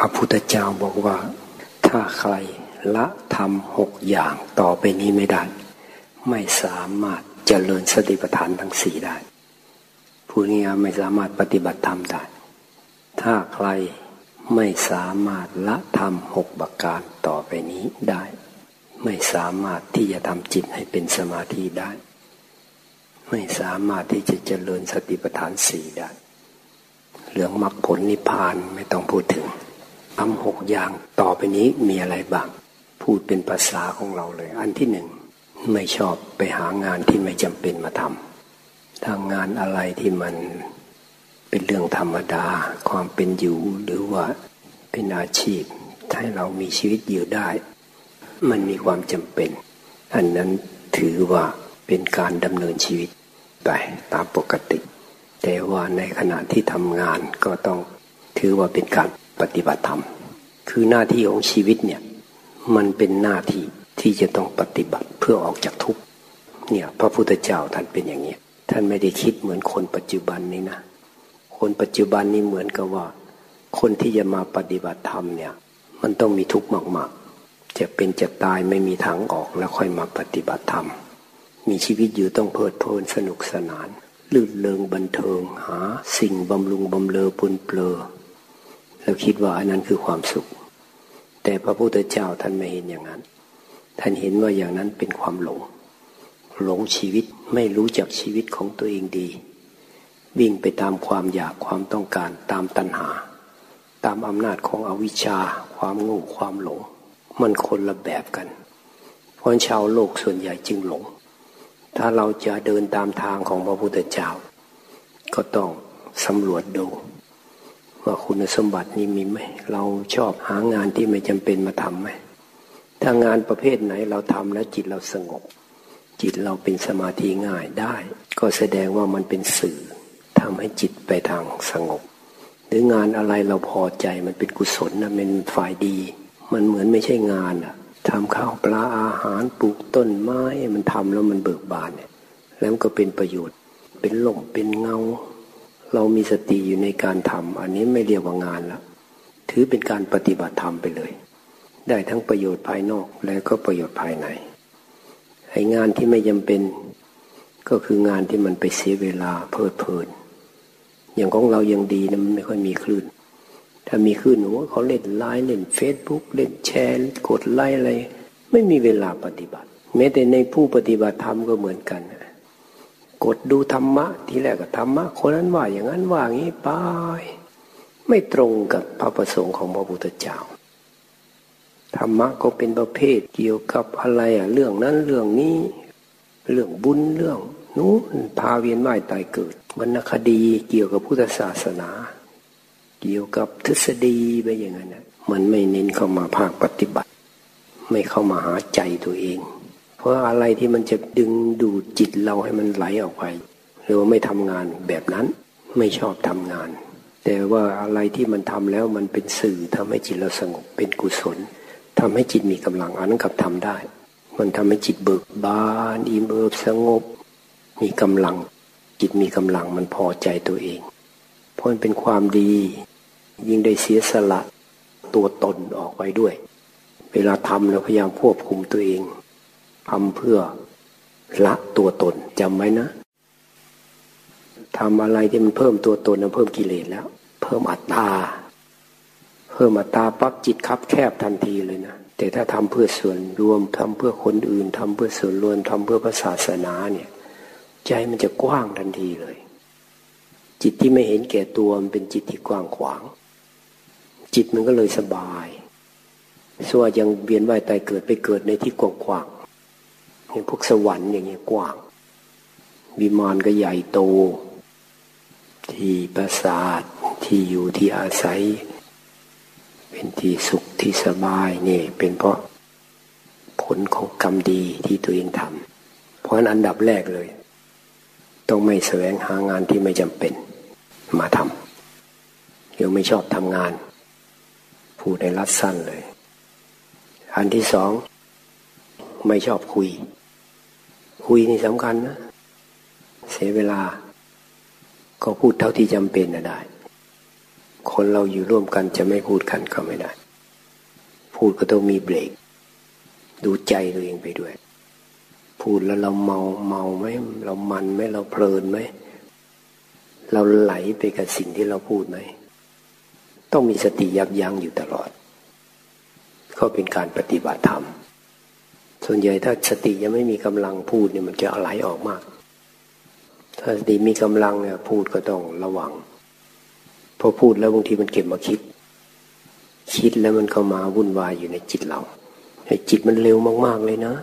ระพุทธเจ้าบอกว่า ถ้าใครละทำหกอย่างต่อไปนี้ไม่ได้ ไม่สามารถเจริญสติปัฏฐานทั้งสี่ได้ผู้นี้ไม่สามารถปฏิบัติธรรมได้ ถ้าใครไม่สามารถละทำหกประการต่อไปนี้ได้ ไม่สามารถที่จะทำจิตให้เป็นสมาธิได้ ไม่สามารถที่จะเจริญสติปัฏฐานสี่ได้ เรื่องมรรคผลนิพพานไม่ต้องพูดถึง ทำหกอย่างต่อไปนี้มีอะไรบ้าง พูดเป็นภาษาของเราเลย อันที่หนึ่งไม่ชอบไปหางานที่ไม่จำเป็นมาทำทางงานอะไรที่มันเป็นเรื่องธรรมดา ความเป็นอยู่หรือว่าเป็นอาชีพให้เรามีชีวิตอยู่ได้ มันมีความจำเป็น อันนั้นถือว่าเป็นการดำเนินชีวิตไปตามปกติ แต่ว่าในขณะที่ทำงานก็ต้องถือว่าเป็นการ ปฏิบัติธรรม คือหน้าที่ของชีวิตเนี่ย มันเป็นหน้าที่ที่จะต้องปฏิบัติเพื่อออกจากทุกข์เนี่ย พระพุทธเจ้าท่านเป็นอย่างนี้ท่านไม่ได้คิดเหมือนคนปัจจุบันนี้นะคนปัจจุบันนี้เหมือนกับว่า คนที่จะมาปฏิบัติธรรมเนี่ย มันต้องมีทุกข์มากๆจะเป็นจะตายไม่มีทางออกแล้วค่อยมาปฏิบัติธรรม มีชีวิตอยู่ต้องเพลิดเพลินสนุกสนานลื่นเริงบันเทิงหา สิ่งบำรุงบำเลอปนเปลือ แล้วคิดว่าอันนั้นคือความสุข แต่พระพุทธเจ้าท่านไม่เห็นอย่างนั้น ท่านเห็นว่าอย่างนั้นเป็นความหลง หลงชีวิตไม่รู้จักชีวิตของตัวเองดี วิ่งไปตามความอยากความต้องการตามตัณหา ตามอำนาจของอวิชชา ความโง่ความหลง มันคนละแบบกันเพราะชาวโลกส่วนใหญ่จึงหลง ถ้าเราจะเดินตามทางของพระพุทธเจ้า ก็ต้องสำรวจดู ว่าคุณสมบัตินี้มีไหมเราชอบหางานที่ไม่จำเป็นมาทำไหมถ้างานประเภทไหนเราทำแล้วจิตเราสงบ จิตเราเป็นสมาธิง่ายได้ ก็แสดงว่ามันเป็นสื่อทำให้จิตไปทางสงบ หรืองานอะไรเราพอใจมันเป็นกุศลนะเป็นฝ่ายดี มันเหมือนไม่ใช่งานอะทำข้าวปลาอาหารปลูกต้นไม้มันทำแล้วมันเบิกบานเนี่ยแล้วก็เป็นประโยชน์ เป็นหล่มเป็นเงา เรามีสติอยู่ในการทำอันนี้ไม่เรียกว่างานละถือเป็นการปฏิบัติธรรมไปเลย ได้ทั้งประโยชน์ภายนอกและก็ประโยชน์ภายในไองานที่ไม่จำเป็น ก็คืองานที่มันไปเสียเวลาเพลิดเพลิน อย่างของเรายังดีนะมันไม่ค่อยมีคลื่น ถ้ามีคลื่นโอ้เขาเล่นไลน์เล่นเฟซบุ๊กเล่นแชร์กดไลค์อะไรไม่มีเวลาปฏิบัติ แม้แต่ในผู้ปฏิบัติธรรมก็เหมือนกัน กดดูธรรมะ ทีแรกก็ธรรมะ คนนั้นว่าอย่างนั้นว่างี้ไป ไม่ตรงกับพระประสงค์ของพระพุทธเจ้าธรรมะก็เป็นประเภทเกี่ยวกับอะไรอะเรื่องนั้นเรื่องนี้ เรื่องบุญเรื่องนู้นพาเวียนว่ายตายเกิดวรรณคดีเกี่ยวกับพุทธศาสนา เกี่ยวกับทฤษฎีไปอย่างนั้นมันไม่เน้นเข้ามาภาคปฏิบัติ ไม่เข้ามาหาใจตัวเอง เพราะอะไรที่มันจะดึงดูดจิตเราให้มันไหลออกไปหรือว่าไม่ทำงานแบบนั้นไม่ชอบทำงาน แต่ว่าอะไรที่มันทำแล้วมันเป็นสื่อทำให้จิตเราสงบเป็นกุศลทำให้จิตมีกำลังอันนั้นกับทำได้ มันทำให้จิตเบิกบานอิ่มเอิบสงบ มีกำลัง จิตมีกำลังมันพอใจตัวเอง เพราะมันเป็นความดี ยิ่งได้เสียสละตัวตนออกไปด้วย เวลาทำเราพยายามควบคุมตัวเอง ทำเพื่อละตัวตนจำไว้นะทำอะไรที่มันเพิ่มตัวตนนะเพิ่มกิเลสแล้ว เพิ่มอัตตา เพิ่มอัตตาปั๊บจิตคับแคบทันทีเลยนะแต่ถ้าทำเพื่อส่วนรวมทำเพื่อคนอื่นทำเพื่อส่วนรวมทำเพื่อพระศาสนาเนี่ย ใจมันจะกว้างทันทีเลย จิตที่ไม่เห็นแก่ตัวมันเป็นจิตที่กว้างขวาง จิตมันก็เลยสบายส่วนยังเวียนว่ายตายเกิดไปเกิดในที่กว้างขวาง อย่างพวกสวรรค์อย่างเงี้ยกว้าง วิมานก็ใหญ่โต ที่ปราสาทที่อยู่ที่อาศัย เป็นที่สุขที่สบายเนี่ยเป็นเพราะผลของกรรมดีที่ตัวเองทำเพราะนั้นอันดับแรกเลย ต้องไม่แสวงหางานที่ไม่จำเป็นมาทำเดี๋ยวไม่ชอบทำงาน พูดในรัดสั้นเลย อันที่สอง ไม่ชอบคุย คุยนี่สำคัญนะ เสียเวลา ก็พูดเท่าที่จำเป็นนะได้ คนเราอยู่ร่วมกันจะไม่พูดกันก็ไม่ได้ พูดก็ต้องมีเบรก ดูใจตัวเองไปด้วย พูดแล้วเราเมาเมาไหมเรามันไหมเราเพลินไหมเราไหลไปกับสิ่งที่เราพูดไหม ต้องมีสติยับยั้งอยู่ตลอด ก็เป็นการปฏิบัติธรรม ส่วนใหญ่ถ้าสติยังไม่มีกำลังพูดเนี่ยมันจะไหลออกมาก ถ้าสติมีกำลังเนี่ยพูดก็ต้องระวังพอพูดแล้วบางทีมันเก็บมาคิด คิดแล้วมันเข้ามาวุ่นวายอยู่ในจิตเราไอ้จิตมันเร็วมากๆเลยนะ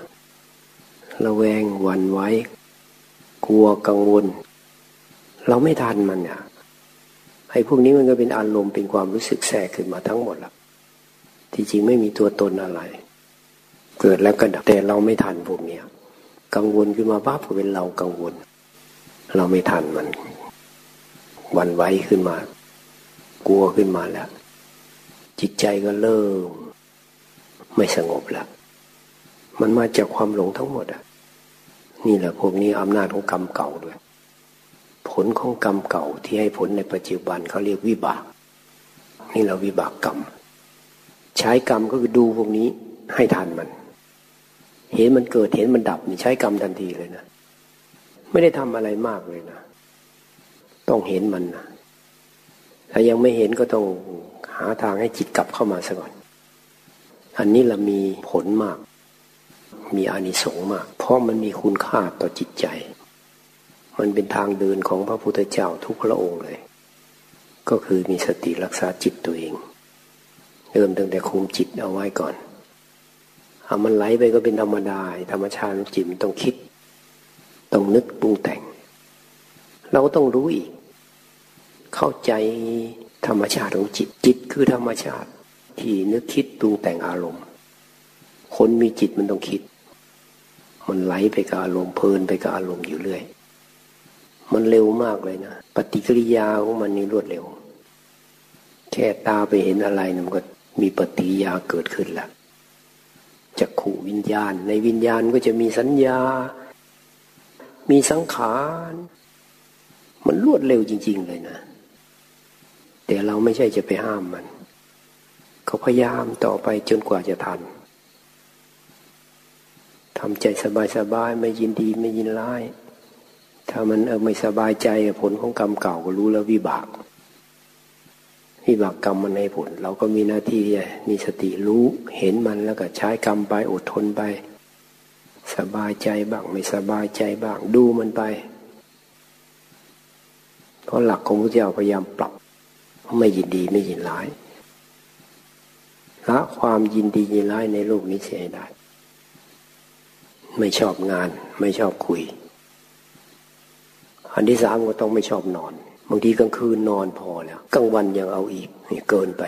ระแวงหวั่นไหวกลัวกังวล เราไม่ทันมันเนี่ยไอ้พวกนี้มันก็เป็นอารมณ์เป็นความรู้สึกแทรกขึ้นมาทั้งหมดละที่จริงไม่มีตัวตนอะไร เกิดแล้วก็ดับแต่เราไม่ทันพวกเนี้ยกังวลขึ้นมาปั๊บก็เป็นเรากังวล เราไม่ทันมันวันไหวขึ้นมา กลัวขึ้นมาแล้ว จิตใจก็เริ่ม ไม่สงบแล้วมันมาจากความหลงทั้งหมดอะ นี่แหละพวกนี้อำนาจของกรรมเก่าด้วย ผลของกรรมเก่าที่ให้ผลในปัจจุบันเขาเรียกวิบาก นี่เราวิบากกรรม ใช้กรรมก็คือดูพวกนี้ให้ทันมัน เห็นมันเกิดเห็นมันดับนี่ใช้กรรมทันทีเลยนะ ไม่ได้ทำอะไรมากเลยนะ ต้องเห็นมันนะถ้ายังไม่เห็นก็ต้องหาทางให้จิตกลับเข้ามาซะก่อน อันนี้เรามีผลมาก มีอานิสงส์มาก เพราะมันมีคุณค่าต่อจิตใจ มันเป็นทางเดินของพระพุทธเจ้าทุกพระองค์เลย ก็คือมีสติรักษาจิตตัวเอง เริ่มตั้งแต่คุมจิตเอาไว้ก่อน เอามันไหลไปก็เป็นธรรมดา ธรรมชาติจิตมันต้องคิด ต้องนึกปรุงแต่ง เราก็ต้องรู้อีก เข้าใจธรรมชาติของจิต จิตคือธรรมชาติ ที่นึกคิดปรุงแต่งอารมณ์ คนมีจิตมันต้องคิด มันไหลไปกับอารมณ์เพลินไปกับอารมณ์อยู่เรื่อย มันเร็วมากเลยนะ ปฏิกิริยาของมันนี่รวดเร็ว แค่ตาไปเห็นอะไรมันก็มีปฏิกิริยาเกิดขึ้นแล้ว จะขู่วิญญาณ ในวิญญาณก็จะมีสัญญา มีสังขาร มันรวดเร็วจริง ๆ เลยนะ แต่เราไม่ใช่จะไปห้ามมัน เขาพยายามต่อไปจนกว่าจะทันทำใจสบายๆไม่ยินดีไม่ยินร้าย ถ้ามันเออไม่สบายใจผลของกรรมเก่าก็รู้แล้ววิบาก วิบากกรรมมันในผล เราก็มีหน้าที่นี่มีสติรู้เห็นมันแล้วก็ใช้กรรมไปอดทนไป สบายใจบ้างไม่สบายใจบ้างดูมันไป เพราะหลักของพระเจ้าพยายามปรับไม่ยินดีไม่ยินร้ายละความยินดียินร้ายในโลกนี้เสียได้ ไม่ชอบงาน ไม่ชอบคุย อันที่สามก็ต้องไม่ชอบนอน บางทีกลางคืนนอนพอแล้วกลางวันยังเอาอีกนี่เกินไป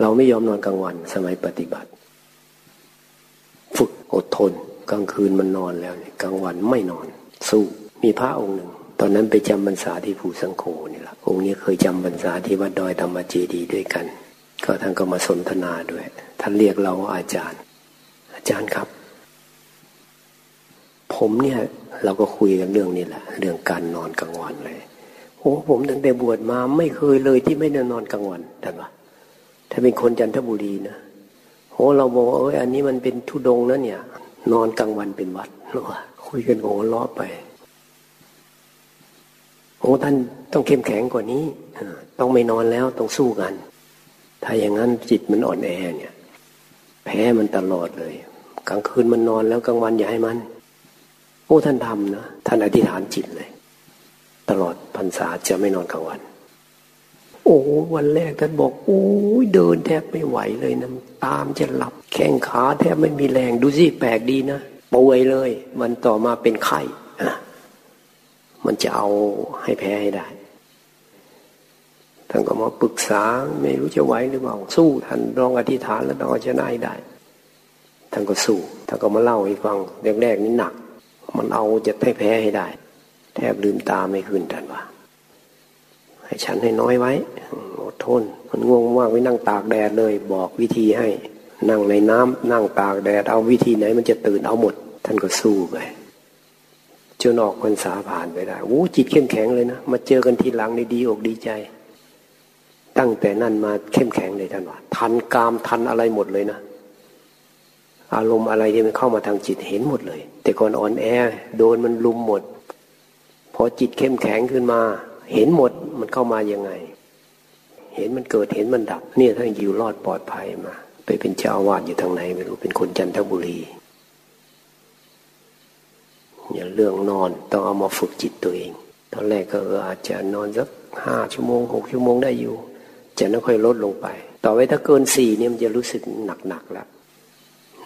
เราไม่ยอมนอนกลางวันสมัยปฏิบัติ ฝึกอดทน กลางคืนมันนอนแล้วกลางวันไม่นอน สู้มีพระองค์หนึ่ง ตอนนั้นไปจำบรรษาที่ภูสังโฆนี่แหละองค์นี้เคยจำบรรษาที่วัดดอยธรรมเจดีด้วยกัน ก็ท่านก็มาสนทนาด้วย ท่านเรียกเราอาจารย์ อาจารย์ครับ ผมเนี่ย เราก็คุยกันเรื่องนี้แหละ เรื่องการนอนกลางวันเลยโอ้ผมตั้งแต่บวชมาไม่เคยเลยที่ไม่ได้นอนกลางวันแต่ว่าถ้าเป็นคนจันทบุรีนะโอ้เราบอกเอ้ยอันนี้มันเป็นทุดงนะเนี่ย นอนกลางวันเป็นวัดหรอคุยกันโอ้ล้อไปโอ้ท่านต้องเข้มแข็งกว่านี้ต้องไม่นอนแล้วต้องสู้กัน ถ้าอย่างนั้นจิตมันอ่อนแอเนี่ย แพ้มันตลอดเลย กลางคืนมันนอนแล้วกลางวันอย่าให้มัน โอ้ท่านทำนะท่านอธิษฐานจิตเลย ตลอดพรรษาจะไม่นอนกลางวัน โอ้วันแรกท่านบอกโอ้ยเดินแทบไม่ไหวเลยนะตามจะหลับ แข้งขาแทบไม่มีแรงดูสิแปลกดีนะป่วยเลยมันต่อมาเป็นไข้มันจะเอาให้แพ้ให้ได้ท่านก็มาปรึกษาไม่รู้จะไหวหรือเปล่าสู้ท่านลองอธิษฐานแล้วต้องเอาชนะให้ได้ท่านก็สู้ท่านก็มาเล่าให้ฟังแรกๆนี่หนัก มันเอาจะให้แพ้ให้ได้ แทบลืมตาไม่ขึ้นท่านว่า ให้ฉันให้น้อยไว้อดทน มันง่วงมากไว้นั่งตากแดดเลย บอกวิธีให้ นั่งในน้ำนั่งตากแดดเอาวิธีไหน มันจะตื่นเอาหมด ท่านก็สู้ไปจนออกพรรษาผ่านไปได้โอ้จิตเข้มแข็งเลยนะมาเจอกันทีหลังในดีอกดีใจ ตั้งแต่นั้นมาเข้มแข็งเลยท่านว่าทันกามทันอะไรหมดเลยนะ อารมณ์อะไรที่มันเข้ามาทางจิตเห็นหมดเลย แต่ก่อนอ่อนแอโดนมันลุมหมด พอจิตเข้มแข็งขึ้นมา เห็นหมดมันเข้ามายังไง เห็นมันเกิดเห็นมันดับ เนี่ยท่านอยู่รอดปลอดภัยมา ไปเป็นเจ้าอาวาสอยู่ทางไหนไม่รู้เป็นคนจันทบุรีอย่าเรื่องนอนต้องเอามาฝึกจิตตัวเอง ตอนแรกก็อาจจะนอนสักห้าชั่วโมงหกชั่วโมงได้อยู่จะนั้นค่อยลดลงไป ต่อไปถ้าเกินสี่เนี่ยมันจะรู้สึกหนักๆแล้ว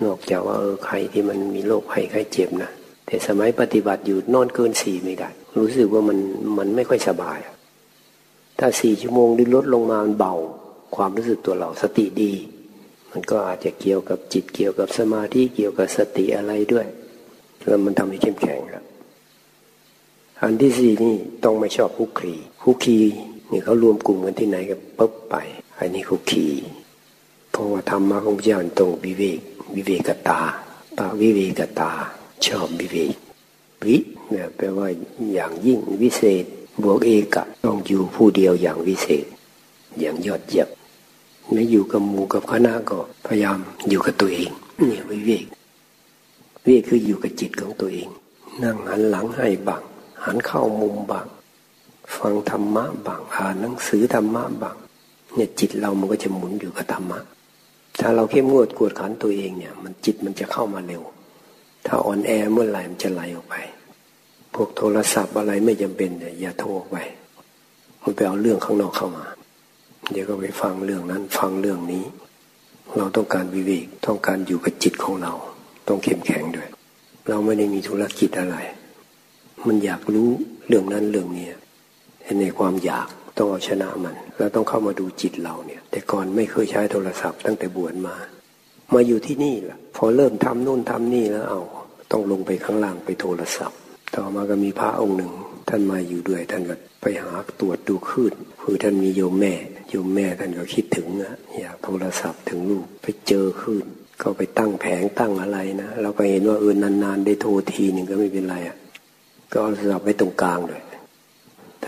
นอกจากว่าเออใครที่มันมีโรคภัยไข้เจ็บนะแต่สมัยปฏิบัติอยู่นอนเกินสี่ไม่ได้ รู้สึกว่ามันมันไม่ค่อยสบาย ถ้าสี่ชั่วโมงดิลดลงมามันเบา ความรู้สึกตัวเราสติดี มันก็อาจจะเกี่ยวกับจิตเกี่ยวกับสมาธิเกี่ยวกับสติอะไรด้วย แล้วมันทำให้เข้มแข็งครับอันที่สี่นี่ต้องไม่ชอบคุกคีคุกคีนี่เขารวมกลุ่มกันที่ไหนกันปุ๊บไป อันนี้คุกคีเพราะว่าธรรมะของพระเจ้าตรงวิเวก วิเวกตาปาวิเวกตา ชอบวิเวกวิเนี่ยแปลว่าอย่างยิ่งวิเศษ บวกเอกะต้องอยู่ผู้เดียวอย่างวิเศษ อย่างยอดเยี่ยมไม่อยู่กับหมู่กับคณะก็พยายามอยู่กับตัวเองเนี่ยวิเวกวิเวกคืออยู่กับจิตของตัวเอง นั่งหันหลังให้บังหันเข้ามุมบังฟังธรรมะบังอ่านหนังสือธรรมะบังเนี่ยจิตเรามันก็จะหมุนอยู่กับธรรมะ ถ้าเราเข้มงวดกวดขันตัวเองเนี่ย มันจิตมันจะเข้ามาเร็ว ถ้าอ่อนแอเมื่อไหร่มันจะไหลออกไป พวกโทรศัพท์อะไรไม่จำเป็นเนี่ยอย่าโทรออกไปมันไปเอาเรื่องข้างนอกเข้ามา เดี๋ยวก็ไปฟังเรื่องนั้นฟังเรื่องนี้ เราต้องการวิเวกต้องการอยู่กับจิตของเรา ต้องเข้มแข็งด้วย เราไม่ได้มีธุรกิจอะไร มันอยากรู้เรื่องนั้นเรื่องนี้ในความอยาก ต้องเอาชนะมัน เราต้องเข้ามาดูจิตเราเนี่ย แต่ก่อนไม่เคยใช้โทรศัพท์ตั้งแต่บวชมา มาอยู่ที่นี่แหละพอเริ่มทำนู่นทำนี่แล้วเอา ต้องลงไปข้างล่างไปโทรศัพท์ ต่อมาก็มีพระองค์หนึ่ง ท่านมาอยู่ด้วยท่านก็ไปหาตรวจดูคลื่นคือท่านมีโยมแม่โยมแม่ท่านก็คิดถึงอะอยากโทรศัพท์ถึงลูกไปเจอคลื่นก็ไปตั้งแผงตั้งอะไรนะเราก็เห็นว่าเออนานๆได้โทรทีหนึ่งก็ไม่เป็นไรอะก็เอาโทรศัพท์ไว้ตรงกลางเลย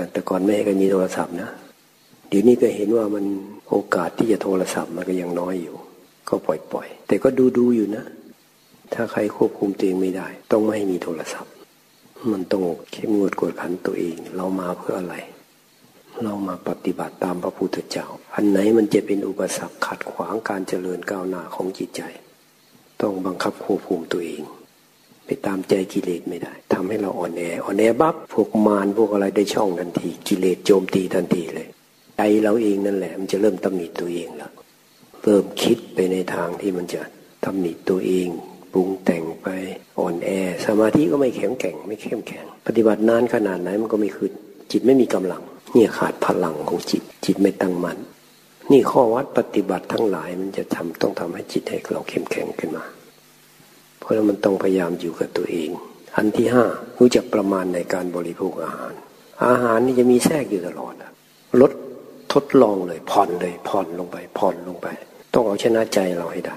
แต่แต่ก่อนไม่ให้กันมีโทรศัพท์นะเดี๋ยวนี้ก็เห็นว่ามันโอกาสที่จะโทรศัพท์มันก็ยังน้อยอยู่ ก็ปล่อยปล่อยแต่ก็ดูดูอยู่นะ ถ้าใครควบคุมตัวเองไม่ได้ ต้องไม่ให้มีโทรศัพท์ มันต้องเข้มงวดกดขันตัวเอง เรามาเพื่ออะไร เรามาปฏิบัติตามพระพุทธเจ้า อันไหนมันจะเป็นอุปสรรคขัดขวางการเจริญก้าวหน้าของจิตใจ ต้องบังคับควบคุมตัวเอง ไปตามใจกิเลสไม่ได้ทำให้เราอ่อนแออ่อนแอบับพวกมารพวกอะไรได้ช่องทันที กิเลสโจมตีทันทีเลย ใจเราเองนั่นแหละ มันจะเริ่มตำหนิตัวเองแล้วเริ่มคิดไปในทางที่มันจะตำหนิตัวเองปรุงแต่งไปอ่อนแอ สมาธิก็ไม่แข็งแกร่งไม่เข้มแข็ง ปฏิบัตินานขนาดไหนมันก็ไม่ขึ้นจิตไม่มีกำลัง เนี่ยขาดพลังของจิต จิตไม่ตั้งมัน่นนี่ข้อวัดปฏิบัติทั้งหลายมันจะทำต้องทำให้จิตให้เราเข้มแข็งขึ้นมา เพราะมันต้องพยายามอยู่กับตัวเอง อันที่ห้ารู้จักประมาณในการบริโภคอาหาร อาหารนี่จะมีแทรกอยู่ตลอดลดทดลองเลยผ่อนเลยผ่อนลงไป ผ่อนลงไป ต้องเอาชนะใจเราให้ได้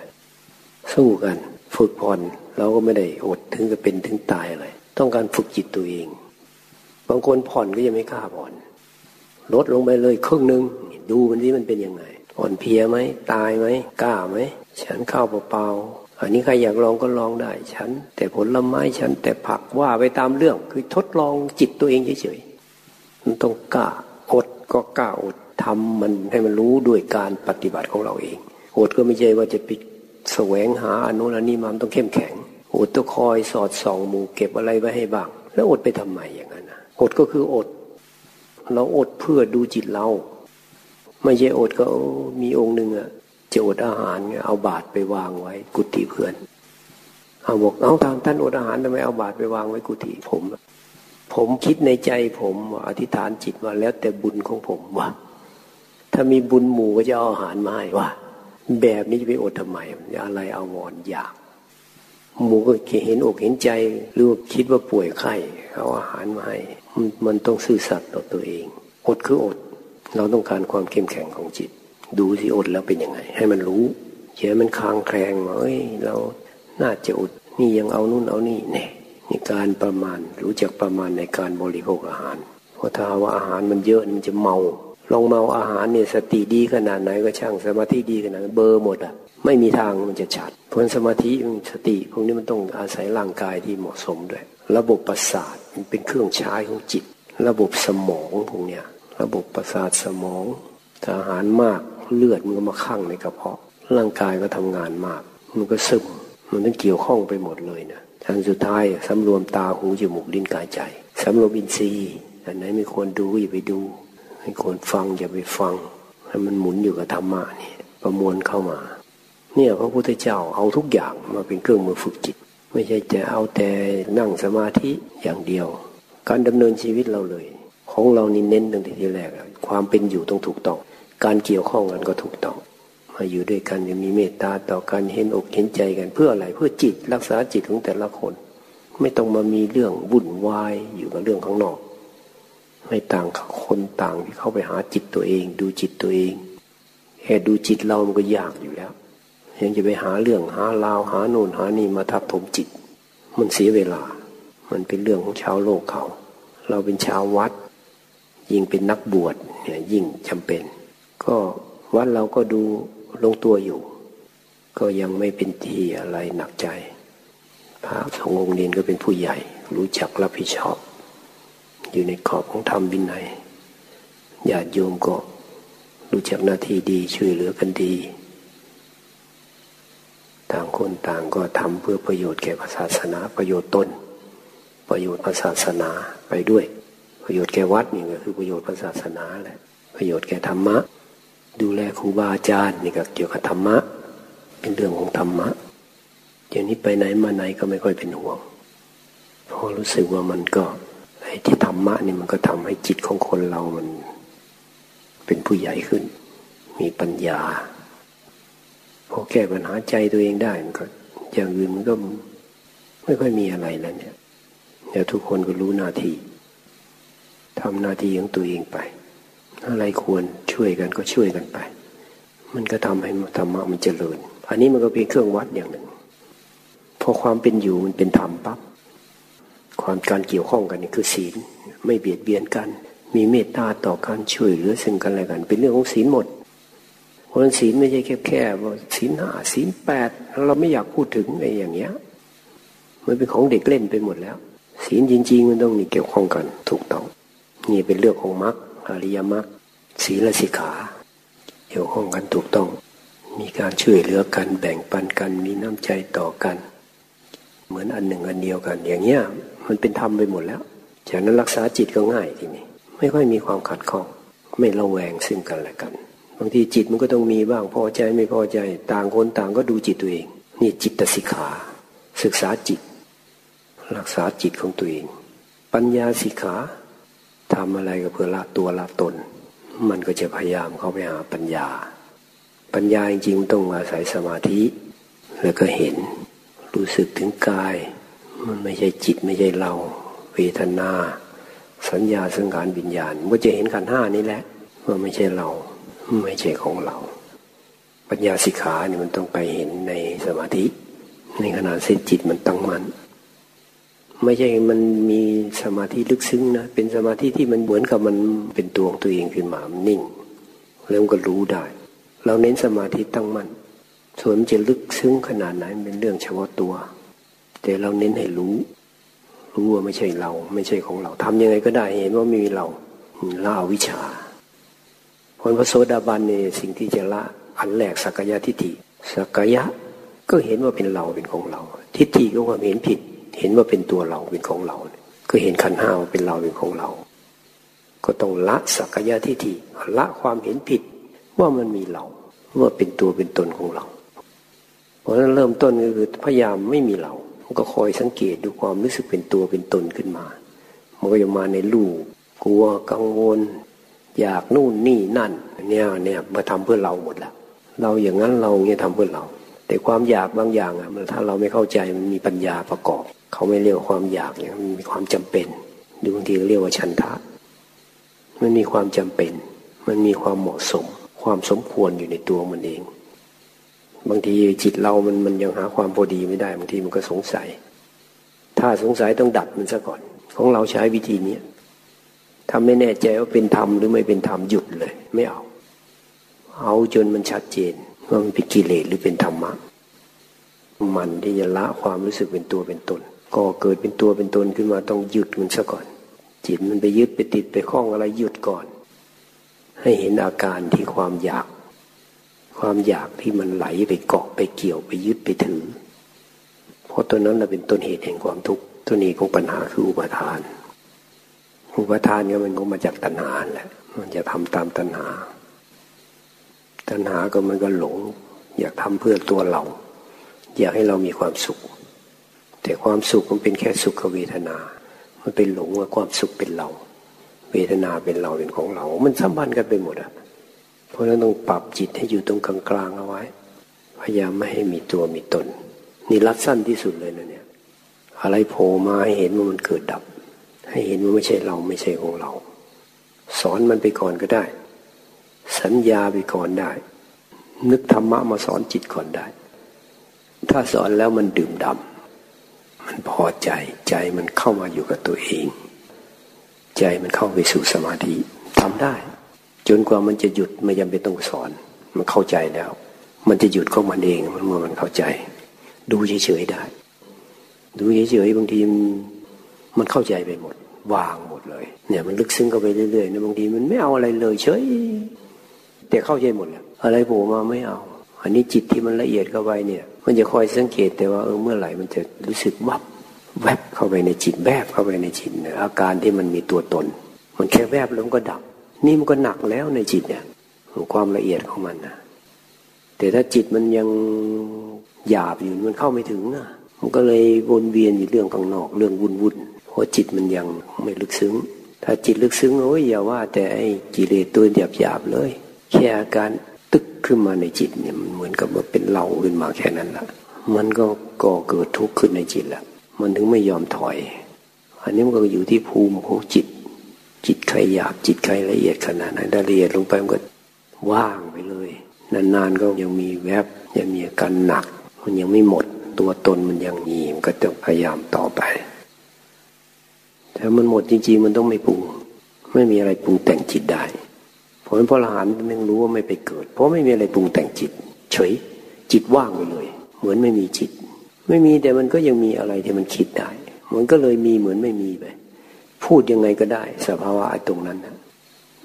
สู้กันฝึกผ่อนเราก็ไม่ได้อดถึงจะเป็นถึงตายอะไรต้องการฝึกจิตตัวเอง บางคนผ่อนก็ยังไม่กล้าผ่อน ลดลงไปเลยครึ่งหนึ่งดูมันที่มันเป็นยังไงอ่อนเพียไหมตายไหมกล้าไหมฉันข้าวเปล่า อันนี้ใครอยากลองก็ลองได้ ฉัน แต่ผลไม้ฉัน แต่ผักว่าไปตามเรื่อง คือทดลองจิตตัวเองเฉยๆมันต้องกล้าอดก็กล้าอดทำมันให้มันรู้ด้วยการปฏิบัติของเราเองอดก็ไม่ใช่ว่าจะไปแสวงหาอนุนันนี้มันต้องเข้มแข็งอดต้องคอยสอดส่องหมู่เก็บอะไรไว้ให้บ้าง แล้วอดไปทำไมอย่างนั้นนะอดก็คืออด เราอดเพื่อดูจิตเรา ไม่ใช่อดก็มีองค์หนึ่งอะ จะอดอาหารเอาบาตรไปวางไว้ กุฏิเพื่อนเอาบอกเอาทางท่านอดอาหารทำไมเอาบาตรไปวางไว้กุฏิผม ผมคิดในใจผมอธิษฐานจิตว่าแล้วแต่บุญของผมว่าถ้ามีบุญหมู่ก็จะเอาอาหารมาให้ว่าแบบนี้จะไปอดทำไมอะไรเอาวอนอยากหมูก็เห็นอกเห็นใจหรือคิดว่าป่วยไข้เอาอาหารมาให้มันต้องซื่อสัตย์ต่อตัวเอง อดคืออด เราต้องการความเข้มแข็งของจิต ดูสิอดแล้วเป็นยังไง ให้มันรู้เชื่อมันคางแคลงว่าเอ้ยเราน่าจะอดนี่ยังเอานู่นเอานี่เนี่ยนี่การประมาณรู้จักประมาณในการบริโภคอาหารเพราะถ้าว่าอาหารมันเยอะมันจะเมาลองเมาอาหารเนี่ยสติดีขนาดไหนก็ช่างสมาธิดีขนาดเบอร์หมดอะไม่มีทางมันจะชัดเพราะสมาธิสติพวกนี้มันต้องอาศัยร่างกายที่เหมาะสมด้วย ระบบประสาทมันเป็นเครื่องใช้ของจิต ระบบสมองพวกเนี้ยระบบประสาทสมองถ้าอาหารมาก เลือดมันก็มาคั่งในกระเพาะ ร่างกายก็ทำงานมาก มันก็ซึมมันต้องเกี่ยวข้องไปหมดเลยนะทันสุดท้ายสำรวมตาหูจมูกลิ้นกายใจสำรวมอินทรีย์อันไหนไม่ควรดูอย่าไปดู ไม่ควรฟังอย่าไปฟังให้มันหมุนอยู่กับธรรมะนี่ประมวลเข้ามา เนี่ยพระพุทธเจ้าเอาทุกอย่างมาเป็นเครื่องมือฝึกจิต ไม่ใช่จะเอาแต่นั่งสมาธิอย่างเดียว การดำเนินชีวิตเราเลย ของเรานี่เน้นตั้งแต่ทีแรกความเป็นอยู่ต้องถูกต้อง การเกี่ยวข้องกันก็ถูกต้อง มาอยู่ด้วยกันจะมีเมตตาต่อกันเห็นอกเห็นใจกันเพื่ออะไรเพื่อจิตรักษาจิตของแต่ละคน ไม่ต้องมามีเรื่องวุ่นวายอยู่กับเรื่องข้างนอก ไม่ต่างคนต่างที่เข้าไปหาจิตตัวเอง ดูจิตตัวเองแค่ดูจิตเรามันก็ยากอยู่แล้วยังจะไปหาเรื่องหาราวหาโน่นหานี่มาทับถมจิต มันเสียเวลา มันเป็นเรื่องของชาวโลกเขา เราเป็นชาววัด ยิ่งเป็นนักบวชเนี่ยยิ่งจำเป็น ก็วัดเราก็ดูลงตัวอยู่ ก็ยังไม่เป็นทีอะไรหนักใจ พระสงฆ์องค์เนนก็เป็นผู้ใหญ่ รู้จักรับผิดชอบ อยู่ในขอบของธรรมบินัยญาติโยมก็รู้จักหน้าที่ดีช่วยเหลือกันดี ต่างคนต่างก็ทำเพื่อประโยชน์แก่ศาสนาประโยชน์ตน ประโยชน์ศาสนาไปด้วย ประโยชน์แก่วัดนี่ก็คือประโยชน์ศาสนาแหละประโยชน์แก่ธรรมะ ดูแลครูบาอาจารย์นี่ก็เกี่ยวกับธรรมะ เป็นเรื่องของธรรมะอย่างนี้ไปไหนมาไหนก็ไม่ค่อยเป็นห่วงเพราะรู้สึกว่ามันก็ที่ธรรมะนี่มันก็ทำให้จิตของคนเรามัน เป็นผู้ใหญ่ขึ้น มีปัญญาพอแก้ปัญหาใจตัวเองได้มันก็อย่างอื่นมันก็ไม่ค่อยมีอะไรแล้วเนี่ยเดี๋ยวทุกคนก็รู้หน้าที่ทำหน้าที่ของตัวเองไป อะไรควรช่วยกันก็ช่วยกันไป มันก็ทำให้ธรรมะมันเจริญ อันนี้มันก็เป็นเครื่องวัดอย่างหนึ่ง พอความเป็นอยู่มันเป็นธรรมปั๊บความการเกี่ยวข้องกันนี่คือศีล ไม่เบียดเบียนกัน มีเมตตาต่อการช่วยเหลือซึ่งกันและกัน เป็นเรื่องของศีลหมดเพราะศีลไม่ใช่แค่แค่ว่าศีลห้าศีลแปดเราไม่อยากพูดถึงไอ้อย่างเงี้ยมันเป็นของเด็กเล่นไปหมดแล้ว ศีลจริง ๆ มันต้องมีเกี่ยวข้องกันถูกต้อง นี่เป็นเรื่องของมรรค อริยมรรคศีลสิกขาเกี่ยวข้องกันถูกต้อง มีการช่วยเหลือกันแบ่งปันกันมีน้ำใจต่อกัน เหมือนอันหนึ่งอันเดียวกัน อย่างเงี้ยมันเป็นธรรมไปหมดแล้ว จากนั้นรักษาจิตก็ง่ายทีนี้ไม่ค่อยมีความขัดข้อง ไม่ระแวงซึ่งกันและกันบางทีจิตมันก็ต้องมีบ้างพอใจไม่พอใจ ต่างคนต่างก็ดูจิตตัวเอง นี่จิตสิกขา ศึกษาจิต รักษาจิตของตัวเอง ปัญญาสิกขา ทำอะไรก็เพื่อละตัวละตน มันก็จะพยายามเข้าไปหาปัญญา ปัญญาจริงๆต้องอาศัยสมาธิ แล้วก็เห็น รู้สึกถึงกาย มันไม่ใช่จิตไม่ใช่เรา เวทนา สัญญาสังขารวิญญาณมันจะเห็นขันห้านี้แหละว่าไม่ใช่เราไม่ใช่ของเรา ปัญญาสิกขาเนี่ยมันต้องไปเห็นในสมาธิ ในขณะที่จิตมันตั้งมั่น ไม่ใช่มันมีสมาธิลึกซึ้งนะ เป็นสมาธิที่มันเหมือนกับมันเป็นตัวของตัวเองขึ้นมามันนิ่ง แล้วก็รู้ได้ เราเน้นสมาธิตั้งมันส่วนมันจะลึกซึ้งขนาดไหนเป็นเรื่องเฉพาะตัว แต่เราเน้นให้รู้ รู้ว่าไม่ใช่เรา ไม่ใช่ของเราทำยังไงก็ได้เห็นว่าไม่มีเราละอวิชชาผลพระโสดาบันเนี่ยสิ่งที่จะละอันแรกสักยะทิฏฐิสักยะก็เห็นว่าเป็นเราเป็นของเรา ทิฏฐิก็ความเห็นผิด เห็นว่าเป็นตัวเราเป็นของเรา ก็เห็นขันห้าว่าเป็นเราเป็นของเรา ก็ต้องละสักยะทิฏฐิละความเห็นผิดว่ามันมีเรา ว่าเป็นตัวเป็นตนของเรา เพราะฉะนั้นเริ่มต้นก็คือพยายามไม่มีเราก็คอยสังเกตดูความรู้สึกเป็นตัวเป็นตนขึ้นมา มันก็จะมาในลูกกลัวกังวล อยากนู่นนี่นั่น เนี่ยเนี่ยมาทำเพื่อเราหมดแล้วเราอย่างนั้นเราเนี่ยทำเพื่อเรา แต่ความอยากบางอย่างอะมันถ้าเราไม่เข้าใจมันมีปัญญาประกอบ เขาไม่เรียกความอยากเนี่ยมันมีความจำเป็นดูบางทีเรียกว่าชันทะมันมีความจำเป็น มันมีความเหมาะสม ความสมควรอยู่ในตัวมันเอง บางทีจิตเรามันมันยังหาความพอดีไม่ได้บางทีมันก็สงสัย ถ้าสงสัยต้องดับมันซะก่อน ของเราใช้วิธีนี้ถ้าไม่แน่ใจว่าเป็นธรรมหรือไม่เป็นธรรมหยุดเลย ไม่เอา เอาจนมันชัดเจนว่ามันเป็นกิเลสหรือเป็นธรรมะมันที่จะละความรู้สึกเป็นตัวเป็นตน ก็เกิดเป็นตัวเป็นตนขึ้นมาต้องหยุดมันซะก่อน จิตมันไปยึดไปติดไปคล้องอะไรหยุดก่อน ให้เห็นอาการที่ความอยาก ความอยากที่มันไหลไปเกาะไปเกี่ยวไปยึดไปถือ เพราะตัวนั้นเราเป็นต้นเหตุแห่งความทุกข์ตัวนี้ของปัญหาคืออุปทาน อุปทานก็มันก็มาจากตัณหาแหละ มันจะทำตามตัณหา ตัณหาก็มันก็หลง อยากทำเพื่อตัวเรา อยากให้เรามีความสุข แต่ความสุขมันเป็นแค่สุขเวทนา มันเป็นหลงว่าความสุขเป็นเรา เวทนาเป็นเราเป็นของเรา มันสัมพันธ์กันไปหมดอะเพราะฉะนั้นต้องปรับจิตให้อยู่ตรงกลางๆเอาไว้ พยายามไม่ให้มีตัวมีตน นี่รัดสั้นที่สุดเลยนะเนี่ย อะไรโผล่มาให้เห็นว่ามันเกิดดับ ให้เห็นว่าไม่ใช่เราไม่ใช่ของเรา สอนมันไปก่อนก็ได้ สัญญาไปก่อนได้ นึกธรรมะมาสอนจิตก่อนได้ ถ้าสอนแล้วมันดื่มดำ มันพอใจ ใจมันเข้ามาอยู่กับตัวเอง ใจมันเข้าไปสู่สมาธิทำได้ จนกว่ามันจะหยุดไม่ยังเป็นต้องสอน มันเข้าใจแล้ว มันจะหยุดของมันเองมันเมื่อมันเข้าใจ ดูเฉยๆได้ ดูเฉยๆบางทีมันเข้าใจไปหมด วางหมดเลย เนี่ยมันลึกซึ้งเข้าไปเรื่อยๆนะบางทีมันไม่เอาอะไรเลยเฉยแต่เข้าใจหมดแล้วอะไรโผล่มาไม่เอา อันนี้จิตที่มันละเอียดเข้าไปเนี่ย มันจะคอยสังเกตแต่ว่าเออเมื่อไหร่มันจะรู้สึกวับแวบเข้าไปในจิตแวบเข้าไปในจิตเนี่ยอาการที่มันมีตัวตน มันแค่แวบแล้วมันก็ดับ นี่มันก็หนักแล้วในจิตเนี่ยความละเอียดของมันนะแต่ถ้าจิตมันยังหยาบอยู่มันเข้าไม่ถึงนะมันก็เลยวนเวียนอยู่เรื่องข้างนอกเรื่องวุ่นวุ่นเพราะจิตมันยังไม่ลึกซึ้ง ถ้าจิตลึกซึ้งโอ้ยอย่าว่า แต่ไอ้กิเลสตัวหยาบหยาบเลย แค่อาการ ตึกขึ้นมาในจิตเนี่ยมันเหมือนกับว่าเป็นเราขึ้นมาแค่นั้นละมันก็ก่อเกิดทุกข์ขึ้นในจิตละมันถึงไม่ยอมถอย อันนี้มันก็อยู่ที่ภูมิของจิต จิตใครหยาบจิตใครละเอียดขนาดไหนละเอียดลงไปมันก็ว่างไปเลย นานๆก็ยังมีแวบยังมีอาการหนัก มันยังไม่หมดตัวตนมันยังมีมันก็ต้องพยายามต่อไปแต่มันหมดจริงๆมันต้องไม่ปรุง ไม่มีอะไรปรุงแต่งจิตได้ ผลพระอรหันต์มันรู้ว่าไม่ไปเกิด เพราะไม่มีอะไรปรุงแต่งจิต เฉยจิตว่างไปเลย เหมือนไม่มีจิต ไม่มีแต่มันก็ยังมีอะไรที่มันคิดได้ มันก็เลยมีเหมือนไม่มีไปพูดยังไงก็ได้ สภาวะตรงนั้นนะ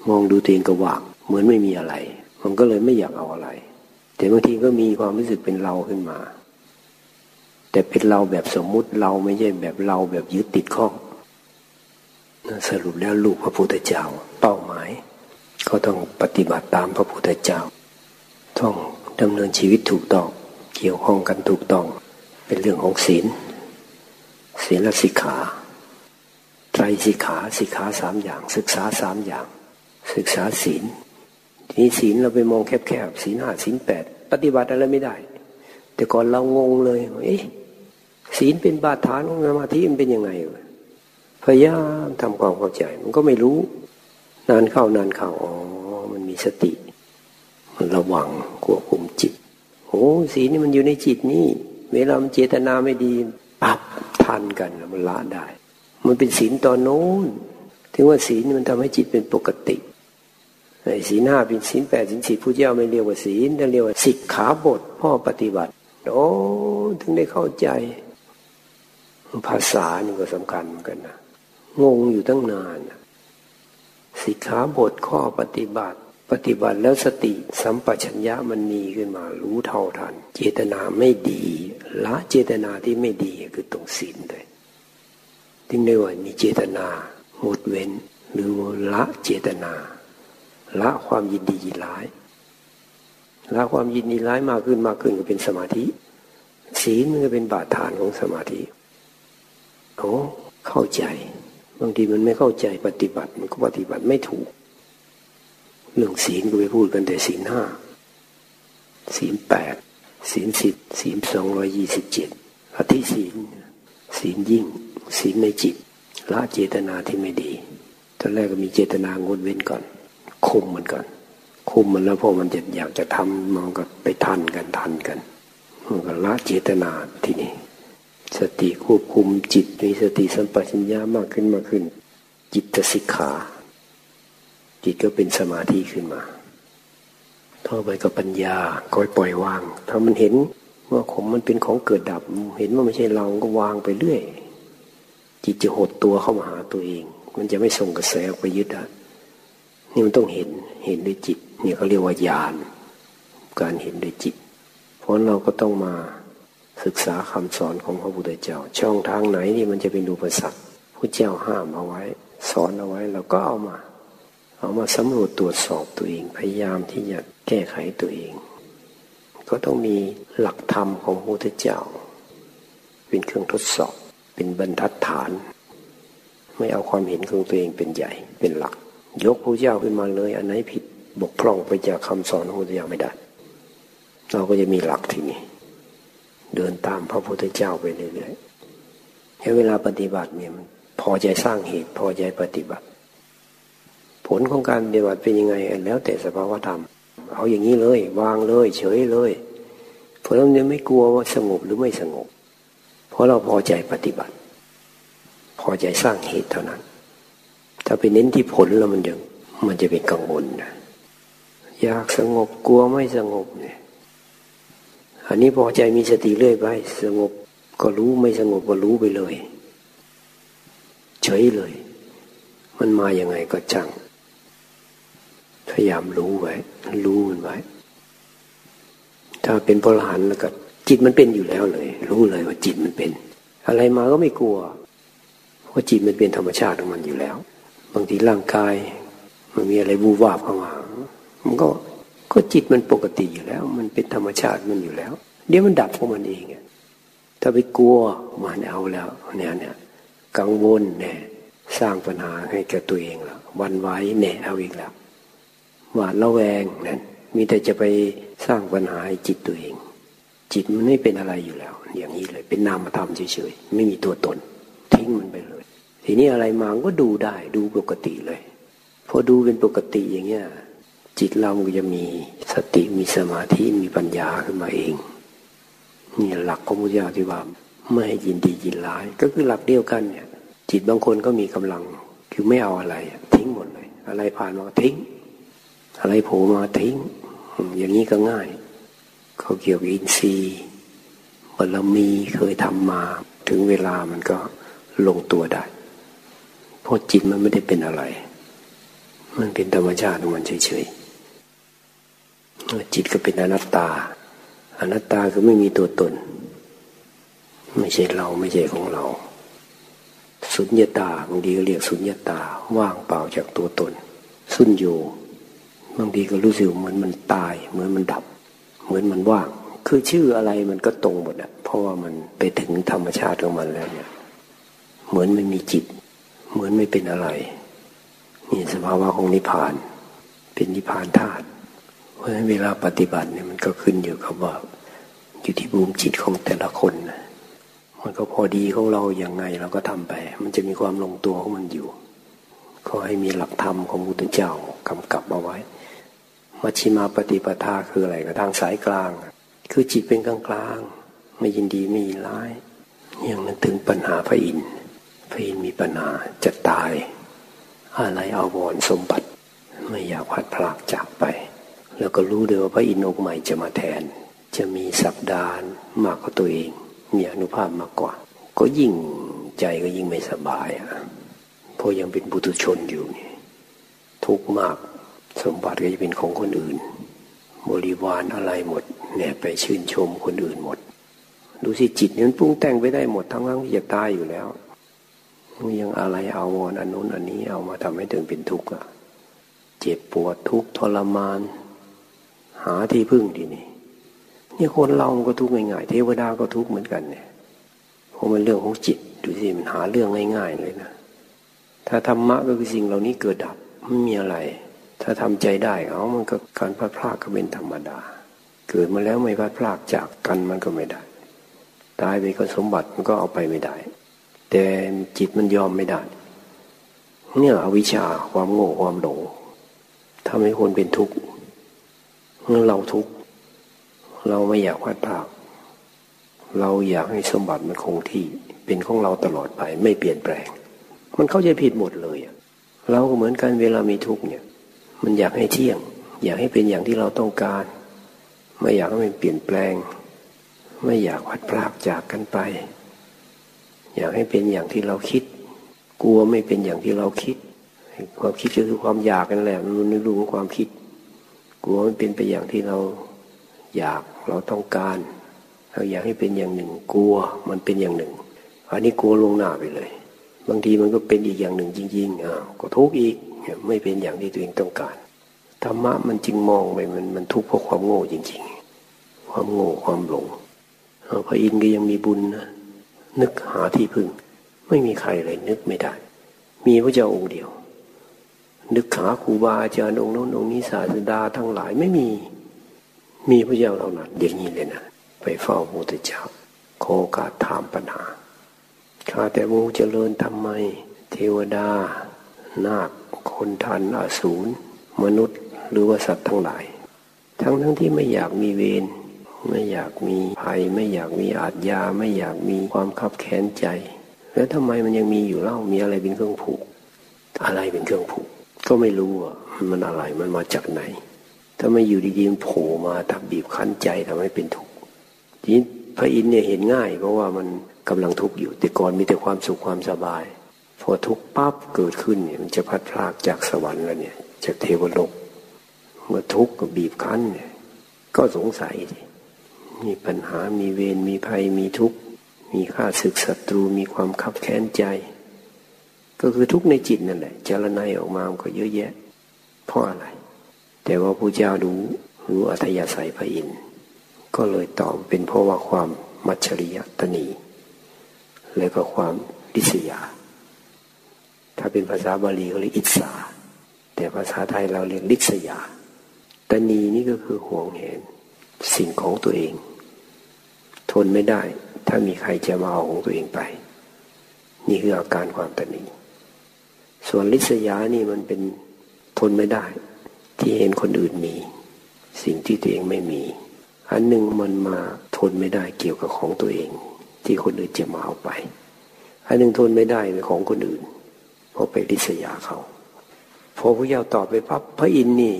มองดูตัวเองก็ว่างเหมือนไม่มีอะไร มันก็เลยไม่อยากเอาอะไร แต่บางทีก็มีความรู้สึกเป็นเราขึ้นมา แต่เป็นเราแบบสมมุติเราไม่ใช่แบบเราแบบยึดติดข้องสรุปแล้วลูกพระพุทธเจ้าเป้าหมาย ก็ต้องปฏิบัติตามพระพุทธเจ้า ต้องดำเนินชีวิตถูกต้อง เกี่ยวข้องกันถูกต้อง เป็นเรื่องของศีลศีลสิกขา ไตรสิกขาสิกขาสามอย่าง ศึกษาสามอย่าง ศึกษาศีลทีนี้ศีลเราไปมองแคบๆศีลห้าศีลแปดปฏิบัติอะไรไม่ได้ แต่ก่อนเรางงเลยเอ๊ะศีลเป็นบาดฐานของสมาธิมันเป็นยังไงพยายามทำความเข้าใจ มันก็ไม่รู้ นานเข้านานเข้าอ๋อมันมีสติ มันระวังควบคุมจิตโอ้สีนี่มันอยู่ในจิตนี่เวลามันเจตนาไม่ดีปับทันกันมันละได้ มันเป็นศีลตอนโน้นถึงว่าศีลมันทำให้จิตเป็นปกติไอ้ศีลห้าเป็นศีลแปดศีลสิบผู้เจ้าไม่เรียกว่าศีลแต่เรียกว่าสิกขาบทพ่อปฏิบัติโอ้ถึงได้เข้าใจ ภาษานี่ก็สำคัญเหมือนกันนะงงอยู่ตั้งนานนะ สิกขาบทข้อปฏิบัติ ปฏิบัติแล้วสติสัมปชัญญะมันมีขึ้นมารู้เท่าทัน เจตนาไม่ดีละเจตนาที่ไม่ดีคือตรงศีลเลยถึงได้ว่ามีเจตนาหมดเว้น หรือละเจตนา ละความยินดียินร้ายละความยินดีร้ายมากขึ้นมากขึ้นก็เป็นสมาธิ ศีลมันก็เป็นบาดฐานของสมาธิโอ้เข้าใจ บางทีมันไม่เข้าใจปฏิบัติ มันก็ปฏิบัติไม่ถูก เรื่องศีลก็ไปพูดกันแต่ศีลห้าศีลแปดศีลสิบศีลสองร้อยยี่สิบเจ็ดอธิศีลศีลยิ่งศีลในจิตละเจตนาที่ไม่ดีตอนแรกก็มีเจตนางดเว้นก่อน คุมมันก่อน คุมมันแล้วพอมันจะอยากจะทำมันก็ไปทันกันทันกันมันก็ละเจตนาที่นี่ สติควบคุมจิตมีสติสัมปชัญญะมากขึ้นมากขึ้น จิตสิกขา จิตก็เป็นสมาธิขึ้นมาต่อไปก็ปัญญาคอยปล่อยวาง ถ้ามันเห็นว่าขมมันเป็นของเกิดดับ เห็นว่าไม่ใช่เราก็วางไปเรื่อย จิตจะหดตัวเข้ามาหาตัวเอง มันจะไม่ส่งกระแสออกไปยึดอะนี่มันต้องเห็นเห็นด้วยจิตนี่เขาเรียกว่าญาณการเห็นด้วยจิต เพราะเราก็ต้องมา ศึกษาคำสอนของพระพุทธเจ้า ช่องทางไหนที่มันจะเป็นอุปสรรคพระเจ้าห้ามเอาไว้ สอนเอาไว้เราก็เอามา เอามาสำรวจตรวจสอบตัวเอง พยายามที่จะแก้ไขตัวเอง ก็ต้องมีหลักธรรมของพระพุทธเจ้า เป็นเครื่องทดสอบ เป็นบรรทัดฐาน ไม่เอาความเห็นของตัวเองเป็นใหญ่ เป็นหลัก ยกพระเจ้าขึ้นมาเลย อันไหนผิดบกพร่องไปจากคำสอนของพระพุทธเจ้าไม่ได้ เราก็จะมีหลักทีนี้ เดินตามพระพุทธเจ้าไปเรื่อยๆให้เวลาปฏิบัติเนี่ยมันพอใจสร้างเหตุพอใจปฏิบัติ ผลของการปฏิบัติเป็นยังไง แล้วแต่สภาวธรรม เอาอย่างนี้เลย วางเลย เฉยเลยเพราะเราเนี่ยไม่กลัวว่าสงบหรือไม่สงบ เพราะเราพอใจปฏิบัติ พอใจสร้างเหตุเท่านั้น ถ้าไปเน้นที่ผลแล้วมันยังมันจะเป็นกังวลนะอยากสงบกลัวไม่สงบเนี่ย อันนี้พอใจมีสติเรื่อยไป สงบก็รู้ไม่สงบก็รู้ไปเลย เฉยเลย มันมาอย่างไงก็จังพยายามรู้ไว้ รู้มันไว้ ถ้าเป็นพลหันแล้วก็ จิตมันเป็นอยู่แล้วเลย รู้เลยว่าจิตมันเป็น อะไรมาก็ไม่กลัว เพราะจิตมันเป็นธรรมชาติของมันอยู่แล้ว บางทีร่างกาย มันมีอะไรบูวาบเข้ามา มันก็ ก็จิตมันปกติอยู่แล้ว มันเป็นธรรมชาติมันอยู่แล้ว เดี๋ยวมันดับของมันเองถ้าไปกลัวมันเอาแล้วเนี่ยเนี่ยกังวลเนี่ยสร้างปัญหาให้แก่ตัวเองแล้ววันไว้เนี่ยเอาอีกแล้วหวาดระแวงนั่นมีแต่จะไปสร้างปัญหาให้จิตตัวเอง จิตมันไม่เป็นอะไรอยู่แล้ว อย่างนี้เลยเป็นนามธรรมเฉยๆไม่มีตัวตน ทิ้งมันไปเลย ทีนี้อะไรมาก็ดูได้ดูปกติเลย พอดูเป็นปกติอย่างเงี้ย จิตเราก็จะมีสติมีสมาธิมีปัญญาขึ้นมาเองนี่หลักของพุทธเจ้าที่ว่าไม่ให้ยินดียินร้าย ก็คือหลักเดียวกันเนี่ย จิตบางคนก็มีกำลัง คือไม่เอาอะไร ทิ้งหมดเลย อะไรผ่านมาทิ้ง อะไรโผล่มาทิ้ง อย่างนี้ก็ง่าย เขาเกี่ยวกับอินทรีย์บารมีเคยทำมา ถึงเวลามันก็ลงตัวได้เพราะจิตมันไม่ได้เป็นอะไร มันเป็นธรรมชาติของมันเฉยๆ จิตก็เป็นอนัตตา อนัตตาคือไม่มีตัวตน ไม่ใช่เราไม่ใช่ของเรา สุญญตาบางทีก็เรียกสุญญตาว่างเปล่าจากตัวตน สุญโยบางทีก็รู้สึกเหมือนมันตาย เหมือนมันดับ เหมือนมันว่าง คือชื่ออะไรมันก็ตรงหมดอะเพราะว่ามันไปถึงธรรมชาติของมันแล้วเนี่ย เหมือนไม่มีจิต เหมือนไม่เป็นอะไรนี่สภาวะของนิพพาน เป็นนิพพานธาตุ เพราะฉะนั้นเวลาปฏิบัติเนี่ยมันก็ขึ้นอยู่กับว่า อยู่ที่บูมจิตของแต่ละคนนะมันก็พอดีของเราอย่างไงเราก็ทำไป มันจะมีความลงตัวของมันอยู่ ขอให้มีหลักธรรมของพุทธเจ้ากำกับเอาไว้ มัชชิมาปฏิปทาคืออะไรก็ทางสายกลาง คือจิตเป็นกลางกลาง ไม่ยินดีไม่ยินร้าย อย่างนั้นถึงปัญหาพระอินทร์พระอินทร์มีปัญหาจะตาย อะไรเอาวรสมบัติ ไม่อยากพัดพลากจากไป แล้วก็รู้เลยว่าพระอินทร์องค์ใหม่จะมาแทน จะมีสัปดาห์มากกว่าตัวเอง มีอนุภาพมากกว่า ก็ยิ่งใจก็ยิ่งไม่สบายอะเพราะยังเป็นบุตุชนอยู่นี่ทุกมากสมบัติก็จะเป็นของคนอื่น บริวารอะไรหมดเนี่ยไปชื่นชมคนอื่นหมด ดูสิจิตนั้นปรุงแต่งไปได้หมดทั้งทั้งที่จะตายอยู่แล้วยังอะไรเอาวอนอันนู้นอันนี้เอามาทำให้ถึงเป็นทุกข์อะเจ็บปวดทุกข์ทรมาน หาที่พึ่งทีนี่นี่คนเราก็ทุกข์ง่ายๆเทวดาก็ทุกข์เหมือนกันเนี่ยเพราะมันเรื่องของจิตดูสิมันหาเรื่องง่ายๆเลยนะถ้าธรรมะก็คือสิ่งเหล่านี้เกิดดับไม่มีอะไร ถ้าทำใจได้เอามันก็การพลาดพลาดก็เป็นธรรมดา เกิดมาแล้วไม่พลาดพลาดจากกันมันก็ไม่ได้ ตายไปก็สมบัติมันก็เอาไปไม่ได้ แต่จิตมันยอมไม่ได้ เนี่ยอวิชชาความโง่ความหลงทำให้คนเป็นทุกข์ เราทุกข์เราไม่อยากพัดพากเราอยากให้สมบัติมันคงที่ เป็นของเราตลอดไปไม่เปลี่ยนแปลง มันเข้าใจผิดหมดเลยเราก็เหมือนกันเวลามีทุกข์เนี่ย มันอยากให้เที่ยง อยากให้เป็นอย่างที่เราต้องการ ไม่อยากให้มันเปลี่ยนแปลง ไม่อยากพัดพลากจากกันไป อยากให้เป็นอย่างที่เราคิด กลัวไม่เป็นอย่างที่เราคิด ความคิดก็คือความอยากกันแหละมันในรูของความคิด กลัวมันเป็นไปอย่างที่เราอยากเราต้องการ เราอยากให้เป็นอย่างหนึ่ง กลัวมันเป็นอย่างหนึ่ง อันนี้กลัวลงหน้าไปเลย บางทีมันก็เป็นอีกอย่างหนึ่งจริงๆอ้าวก็ทุกข์อีกไม่เป็นอย่างที่ตัวเองต้องการธรรมะมันจึงมองไปมันมันทุกข์เพราะความโง่จริง ๆ ความโง่ความหลงพระอินทร์ก็ยังมีบุญนะนึกหาที่พึ่ง ไม่มีใครเลยนึกไม่ได้ มีพระเจ้าองค์เดียว นึกหาครูบาอาจารย์องค์โน้นองค์นี้ศาสดาทั้งหลายไม่มี มีพระเจ้าเรานั้นอย่างนี้เลยนะไปเฝ้าพระพุทธเจ้าขอโอกาสถามปัญหาข้าแต่มูเจริญทำไม เทวดา นาคคนทันอสูรมนุษย์หรือว่าสัตว์ทั้งหลาย ทั้งทั้งที่ไม่อยากมีเวรไม่อยากมีภัยไม่อยากมีอาทยาไม่อยากมีความคับแค้นใจ แล้วทำไมมันยังมีอยู่เล่ามีอะไรเป็นเครื่องผูก อะไรเป็นเครื่องผูก ก็ไม่รู้อะมันอะไรมันมาจากไหน ถ้าไม่อยู่ดีๆโผล่มาทำบีบคั้นใจทำให้เป็นทุกข์ทีนี้พระอินทร์เนี่ยเห็นง่าย เพราะว่ามันกำลังทุกข์อยู่แต่ก่อนมีแต่ความสุขความสบาย พอทุกข์ปั๊บเกิดขึ้นเนี่ยมันจะพัดพลากจากสวรรค์แล้วเนี่ย จากเทวโลกเมื่อทุกข์ก็บีบคั้นเนี่ยก็สงสัยมีปัญหามีเวรมีภัยมีทุกข์มีข้าศึกศัตรูมีความขับแค้นใจ ก็คือทุกในจิตนั่นแหละจารณัยออกมามันก็เยอะแยะ เพราะอะไร แต่ว่าพระเจ้ารู้รู้อัธยาศัยพระอินทร์ก็เลยตอบเป็นเพราะว่าความมัจฉริยตนีและก็ความดิษยา ถ้าเป็นภาษาบาลีเขาเรียกอิสาแต่ภาษาไทยเราเรียกลิษยาตนีนี่ก็คือห่วงเห็นสิ่งของตัวเอง ทนไม่ได้ ถ้ามีใครจะมาเอาของตัวเองไป นี่คืออาการความตนี ส่วนลิษยานี่มันเป็นทนไม่ได้ ที่เห็นคนอื่นมี สิ่งที่ตัวเองไม่มี อันหนึ่งมันมาทนไม่ได้เกี่ยวกับของตัวเอง ที่คนอื่นจะมาเอาไป อันหนึ่งทนไม่ได้เป็นของคนอื่นราะไปริษยาเขาพอพระเจ้าตอบไปปั๊บพระอินทร์นี่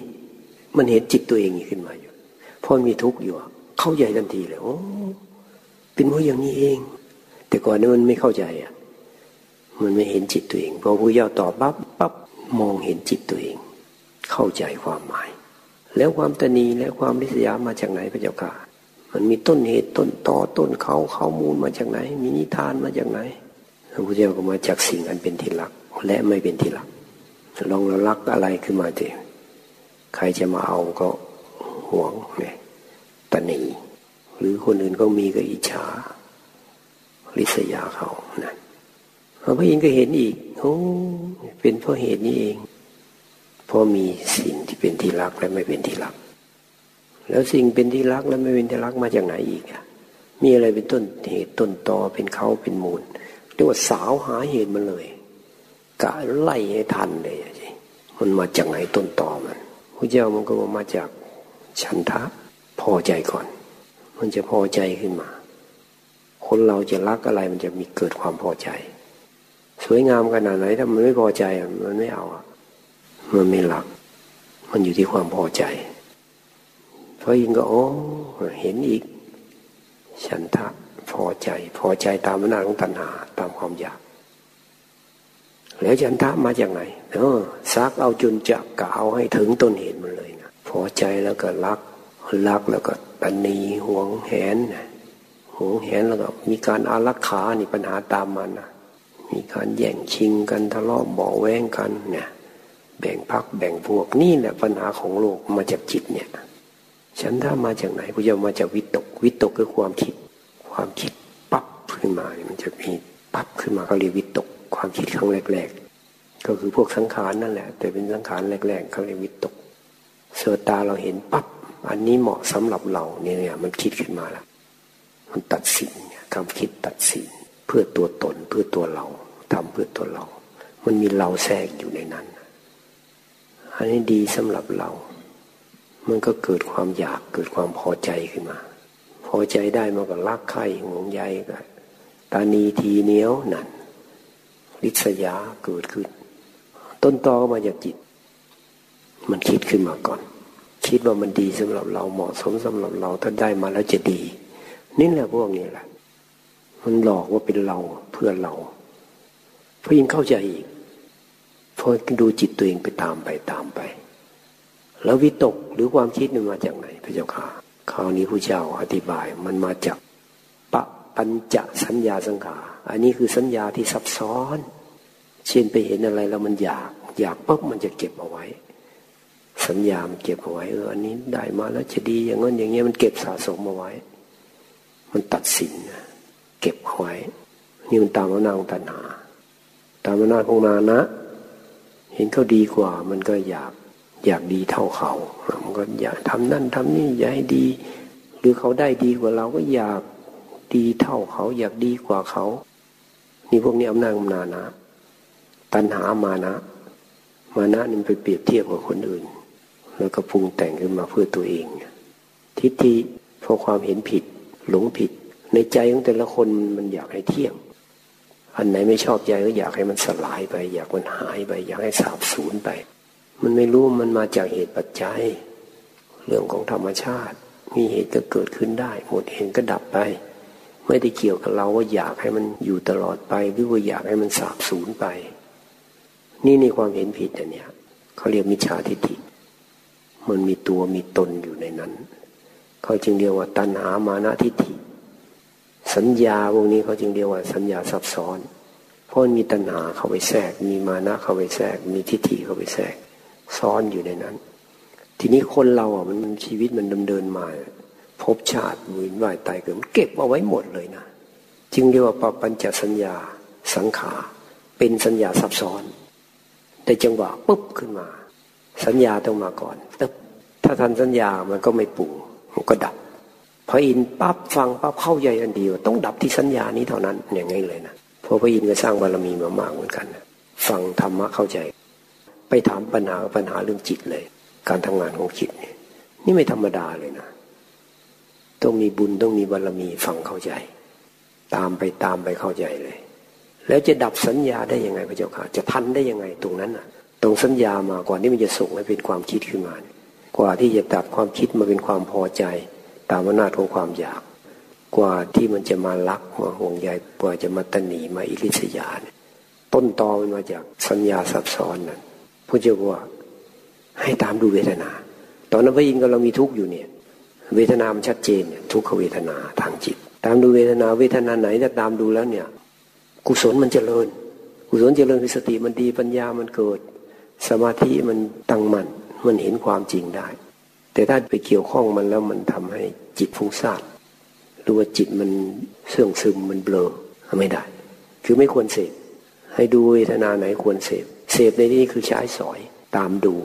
มันเห็นจิตตัวเองขึ้นมาอยู่พอมีทุกข์อยู่เข้าใจทันทีเลยโอ้เป็นเพราะอย่างนี้เอง แต่ก่อนนี้มันไม่เข้าใจอะ มันไม่เห็นจิตตัวเองพอพระเจ้าตอบปั๊บปั๊บมองเห็นจิตตัวเอง เข้าใจความหมาย แล้วความตนีและความริษยามาจากไหนพระเจ้าค่ะมันมีต้นเหตุต้นตอต้นเขาข้อมูลมาจากไหน มีนิทานมาจากไหนพระพุทธเจ้าก็มาจากสิ่งอันเป็นที่รัก และไม่เป็นที่รักลองเรารักอะไรขึ้นมาเถอะใครจะมาเอาก็หวงเนี่ยตนีหรือคนอื่นก็มีก็อิจฉาริษยาเขานะ พระอินทร์ก็เห็นอีกโอ้เป็นเพราะเหตุนี้เองเพราะมีสิ่งที่เป็นที่รักและไม่เป็นที่รัก แล้วสิ่งเป็นที่รักและไม่เป็นที่รักมาจากไหนอีกอะมีอะไรเป็นต้นเหตุต้นตอเป็นเขาเป็นมูลเรียกว่าสาวหาเหตุมันเลยกะไล่ให้ทันเลยจมันมาจากไหนต้นตอมันพระเจ้ามันก็มาจากฉันทะพอใจก่อน มันจะพอใจขึ้นมา คนเราจะรักอะไรมันจะมีเกิดความพอใจ สวยงามขนาดไหนถ้ามันไม่พอใจมันไม่เอาอะมันไม่รัก มันอยู่ที่ความพอใจพระอินก็โอ้เห็นอีก ฉันทะพอใจ พอใจตามอำนาจของตัณหาตามความอยาก แล้วฉันทะมาจากไหนเออซักเอาจนจะกเอาให้ถึงต้นเหตุมันเลยนะพอใจแล้วก็รักรักแล้วก็ตันนีห่วงแหนห่วงแหนแล้วก็มีการอารักขานี่ปัญหาตามมันนะ มีการแย่งชิงกันทะเลาะเบาแวงกันเนี่ยแบ่งพักแบ่งพวกนี่แหละปัญหาของโลกมาจากจิตเนี่ย ฉันถ้ามาจากไหนพระเจ้ามาจากวิตก วิตกคือความคิด ความคิดปั๊บขึ้นมา มันจะมีปั๊บขึ้นมาเขาเรียกวิตก ความคิดครั้งแรก ๆ ก็คือพวกสังขารนั่นแหละ แต่เป็นสังขารแรกๆเขาเรียกวิตกเสือตาเราเห็นปั๊บอันนี้เหมาะสำหรับเราเนี่ยมันคิดขึ้นมาแล้วมันตัดสินคำคิดตัดสิน เพื่อตัวตนเพื่อตัวเราทำเพื่อตัวเรา มันมีเราแทรกอยู่ในนั้น อันนี้ดีสำหรับเรา มันก็เกิดความอยากเกิดความพอใจขึ้นมา พอใจได้มันก็รักใครห่วงใยกันตานีทีเนียวนั่นลิษยาเกิดขึ้น ต้นตอก็มาจากจิต มันคิดขึ้นมาก่อน คิดว่ามันดีสำหรับเราเหมาะสมสำหรับเราถ้าได้มาแล้วจะดี นี่แหละพวกนี้แหละ มันหลอกว่าเป็นเราเพื่อเราพอยิ่งเข้าใจอีกพอดูจิตตัวเองไปตามไปตามไป แล้ววิตกหรือความคิดมันมาจากไหนพระเจ้าค่ะคราวนี้ผู้เจ้าอธิบายมันมาจากปะปัญจสัญญาสังขารอันนี้คือสัญญาที่ซับซ้อน เช่นไปเห็นอะไรแล้วมันอยาก อยากปุ๊บมันจะเก็บเอาไว้ สัญญามันเก็บเอาไว้เอออันนี้ได้มาแล้วจะดีอย่างนั้นอย่างเงี้ยมันเก็บสะสมเอาไว้ มันตัดสิน เก็บเอาไว้นี่มันตามอำนาจของตัณหา ตามอำนาจของนานะ เห็นเขาดีกว่า มันก็อยากอยากดีเท่าเขา มันก็อยากทำนั่นทำนี่อยากให้ดี หรือเขาได้ดีกว่าเราก็อยากดีเท่าเขา อยากดีกว่าเขา นี่พวกนี้อำนาจอำนาจนะ ตัณหามานะ มานะนี่ไปเปรียบเทียบกับคนอื่น แล้วก็ปรุงแต่งขึ้นมาเพื่อตัวเอง ทิฏฐิเพราะความเห็นผิด หลงผิด ในใจของแต่ละคนมันอยากให้เที่ยง อันไหนไม่ชอบใจก็อยากให้มันสลายไป อยากมันหายไป อยากให้สาบสูญไป มันไม่รู้มันมาจากเหตุปัจจัย เรื่องของธรรมชาติ มีเหตุก็เกิดขึ้นได้ หมดเหตุก็ดับไป ไม่ได้เกี่ยวกับเราว่าอยากให้มันอยู่ตลอดไป หรือว่าอยากให้มันสาบสูญไป นี่ในความเห็นผิดอันเนี้ยเขาเรียกมิจฉาทิฏฐิ มันมีตัวมีตนอยู่ในนั้น เขาจึงเรียกว่าตัณหามานะทิฏฐิ สัญญาพวกนี้เขาจึงเรียกว่าสัญญาซับซ้อน เพราะมีตัณหาเข้าไปแทรก มีมานะเข้าไปแทรก มีทิฏฐิเข้าไปแทรก ซ้อนอยู่ในนั้น ทีนี้คนเราอะมันชีวิตมันดำเนินมาภพชาติวินว่ายตายเกิดเก็บเอาไว้หมดเลยนะ จึงเรียกว่าปปัญจสัญญาสังขารเป็นสัญญาซับซ้อน แต่จังหวะปุ๊บขึ้นมา สัญญาต้องมาก่อนตึ๊บถ้าทันสัญญามันก็ไม่ปรุงมันก็ดับ พระอินปั๊บฟังปั๊บเข้าใหญ่อันเดียวต้องดับที่สัญญานี้เท่านั้นอย่างไงเลยนะเพราะพระอินก็สร้างบารมีมามากเหมือนกันฟังธรรมะเข้าใจ ไปถามปัญหาปัญหาเรื่องจิตเลย การทำงานของจิตนี่นี่ไม่ธรรมดาเลยนะต้องมีบุญต้องมีบารรมีฟังเข้าใจ ตามไปตามไปเข้าใจเลย แล้วจะดับสัญญาได้ยังไงพระเจ้าค่ะ จะทันได้ยังไงตรงนั้นอะ ตรงสัญญามาก่อนที่มันจะส่งให้เป็นความคิดขึ้นมา กว่าที่จะดับความคิดมาเป็นความพอใจ ตามอำนาจของความอยาก กว่าที่มันจะมารักมาห่วงใยกว่าจะมาตนีมาอิริษยาเนี่ยต้นตอมันมาจากสัญญาซับซ้อนนั้นพระเจ้าว่าให้ตามดูเวทนา ตอนนั้นพระอินทร์ก็เรามีทุกข์อยู่เนี่ย เวทนามันชัดเจนทุกขเวทนาทางจิต ตามดูเวทนาเวทนาไหนถ้าตามดูแล้วเนี่ย กุศลมันเจริญ กุศลเจริญคือสติมันดีปัญญามันเกิด สมาธิมันตั้งมัน่นมันเห็นความจริงได้ แต่ถ้าไปเกี่ยวข้องมันแล้วมันทำให้จิตฟุ้งซ่านหรือว่าจิตมันเสื่องซึมมันเบลอไม่ได้ คือไม่ควรเสพให้ดูเวทนาไหนควรเสพเสพในที่นี้คือใช้สอยตามดู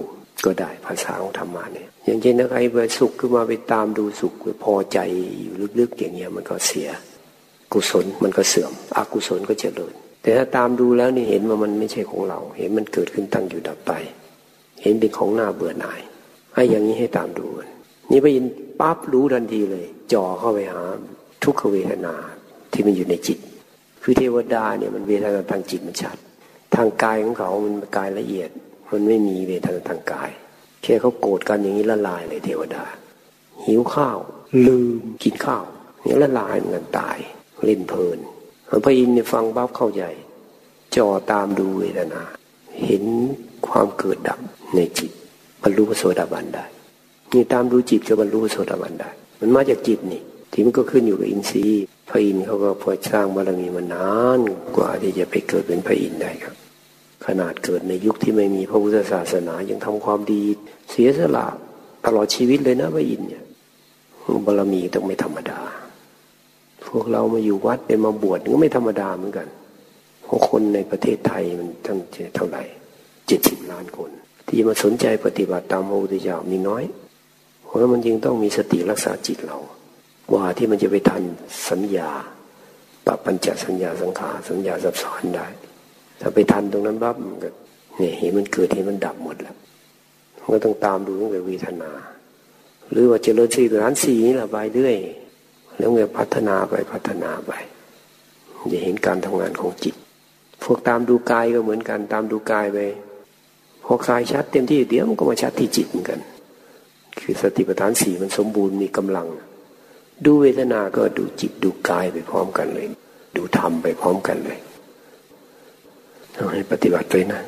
ก็ได้ภาษาของธรรมะเนี่ย อย่างเช่นถ้าใครไปสุขขึ้นมาไปตามดูสุขพอใจอยู่ลึกๆอย่างเงี้ยมันก็เสีย กุศลมันก็เสื่อม อกุศลก็เจริญ แต่ถ้าตามดูแล้วนี่เห็นว่ามันไม่ใช่ของเรา เห็นมันเกิดขึ้นตั้งอยู่ดับไป เห็นเป็นของหน้าเบื่อหน่าย ให้อย่างนี้ให้ตามดูนี่ไปยินปั๊บรู้ทันทีเลย จ่อเข้าไปหา ทุกขเวทนาที่มันอยู่ในจิต คือเทวดาเนี่ยมันเวทนาทางจิตมันชัด ทางกายของเขามันกายละเอียด มันไม่มีเวทนาทางกาย แค่เขาโกรธกันอย่างนี้ละลายเลยเทวดา หิวข้าว ลืมกินข้าวนี่ละลายเหมือนกันตายเล่นเพลินพระอินทร์เนี่ยฟังบับเข้าใจจ่อตามดูเวทนา เห็นความเกิดดับในจิต บรรลุโสดาบันได้ นี่ตามดูจิตก็บรรลุโสดาบันได้ มันมาจากจิตนี่ที่มันก็ขึ้นอยู่กับอินทรีย์พระอินทร์เขาก็พอสร้างบารมีมานานกว่าที่จะไปเกิดเป็นพระอินทร์ได้ครับ ขนาดเกิดในยุคที่ไม่มีพระพุทธศาสนายังทำความดี เสียสละตลอดชีวิตเลยนะพระอินทร์เนี่ยบารมีต้องไม่ธรรมดา พวกเรามาอยู่วัดเป็นมาบวชก็ไม่ธรรมดาเหมือนกันเพราะคนในประเทศไทยมันทั้งเท่าไหร่เจ็ดสิบล้านคน ที่มาสนใจปฏิบัติตามพระพุทธเจ้ามีน้อย เพราะมันจึงต้องมีสติรักษาจิตเรา ว่าที่มันจะไปทันสัญญาปปัญจสัญญาสังขารสัญญาซับซ้อนได้ ถ้าไปทันตรงนั้นปั๊บมันก็เนี่ยเห็นมันเกิดเห็นมันดับหมดแล้วมันก็ต้องตามดูตั้งแต่วิทนา หรือว่าเจริญสี่ฐานสี่นี่แหละไปเรื่อยแล้วเงี้ยพัฒนาไปพัฒนาไปจะเห็นการทำงานของจิต พวกตามดูกายก็เหมือนกันตามดูกายไป พอกายชัดเต็มที่เดี๋ยวมันก็มาชัดที่จิตเหมือนกัน คือสติปัฏฐานสี่มันสมบูรณ์มีกำลัง ดูเวทนา ก็ดูจิตดูกายไปพร้อมกันเลย ดูธรรมไปพร้อมกันเลยให้ปฏิบัติเลยนะ